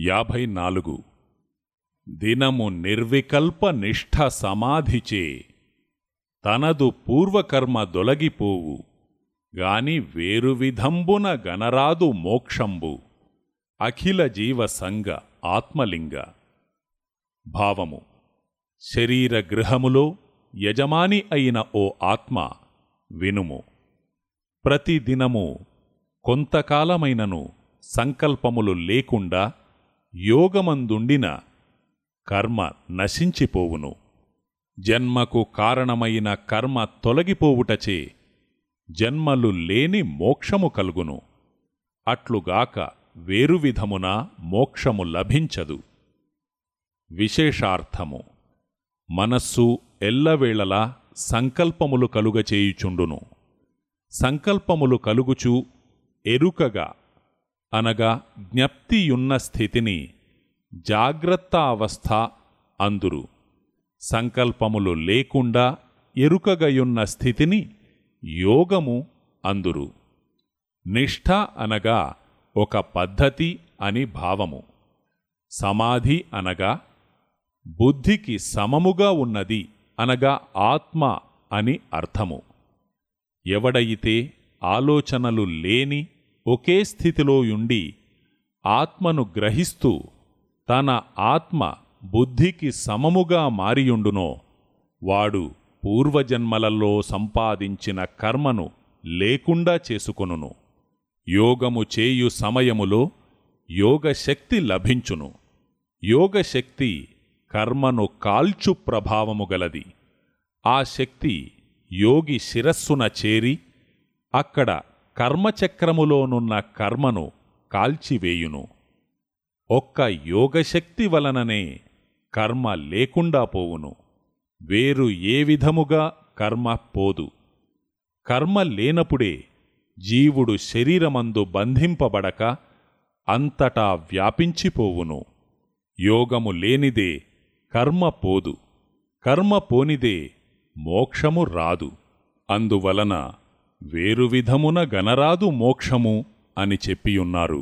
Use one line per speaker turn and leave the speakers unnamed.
యాభై నాలుగు. దినము నిర్వికల్ప నిష్ఠ సమాధిచే. తనదు పూర్వకర్మ దొలగిపోవు. గాని వేరువిధంబున గణరాదు గనరాదు మోక్షంబు. అఖిల జీవ సంగ ఆత్మలింగ. భావము. శరీర గృహములో యజమాని అయిన ఓ ఆత్మ వినుము. ప్రతిదినము కొంతకాలమైనను సంకల్పములు లేకుండా యోగమందుండిన కర్మ నశించిపోవును. జన్మకు కారణమైన కర్మ తొలగిపోవుటచే జన్మలు లేని మోక్షము కలుగును. అట్లుగాక వేరు విధమున మోక్షము లభించదు. విశేషార్థము. మనస్సు ఎల్లవేళలా సంకల్పములు కలుగచేయుచుండును. సంకల్పములు కలుగుచు ఎరుకగా అనగా జ్ఞప్తియున్న స్థితిని జాగ్రత్త అవస్థ అందురు. సంకల్పములు లేకుండా ఎరుకగయున్న స్థితిని యోగము అందురు. నిష్ఠ అనగా ఒక పద్ధతి అని భావము. సమాధి అనగా బుద్ధికి సమముగా ఉన్నది అనగా ఆత్మ అని అర్థము. ఎవడయితే ఆలోచనలు లేని ఒకే స్థితిలో యుండి ఆత్మను గ్రహిస్తూ తన ఆత్మ బుద్ధికి సమముగా మారియుండునో వాడు పూర్వజన్మలలో సంపాదించిన కర్మను లేకుండా చేసుకొనును. యోగము చేయు సమయములో యోగశక్తి లభించును. యోగశక్తి కర్మను కాల్చు ప్రభావము గలది. ఆ శక్తి యోగి శిరస్సున చేరి అక్కడ కర్మచక్రములోనున్న కర్మను కాల్చివేయును. ఒక్క యోగశక్తి వలననే కర్మ లేకుండా పోవును. వేరు ఏ విధముగా కర్మ పోదు. కర్మ లేనప్పుడే జీవుడు శరీరమందు బంధింపబడక అంతటా వ్యాపించిపోవును. యోగము లేనిదే కర్మ పోదు. కర్మ పోనిదే మోక్షము రాదు. అందువలన వేరు విధమున గనరాదు మోక్షము అని చెప్పియున్నారు